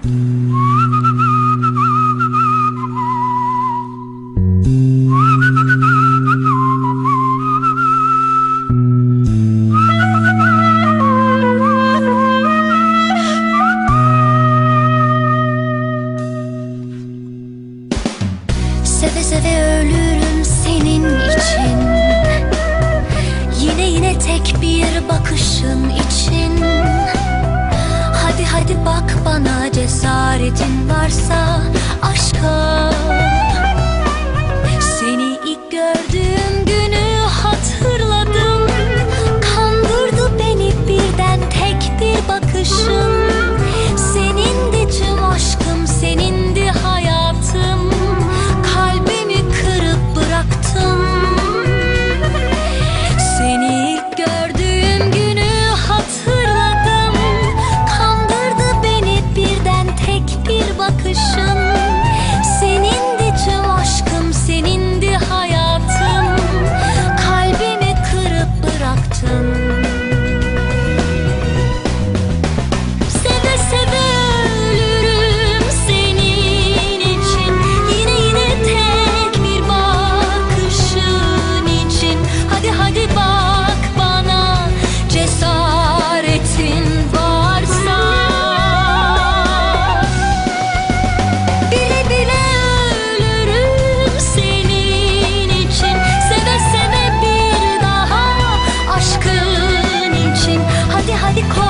Seve seve ölürüm senin için. Yine yine tek bir bakışın için. Hadi hadi bak cesaretin varsa Close.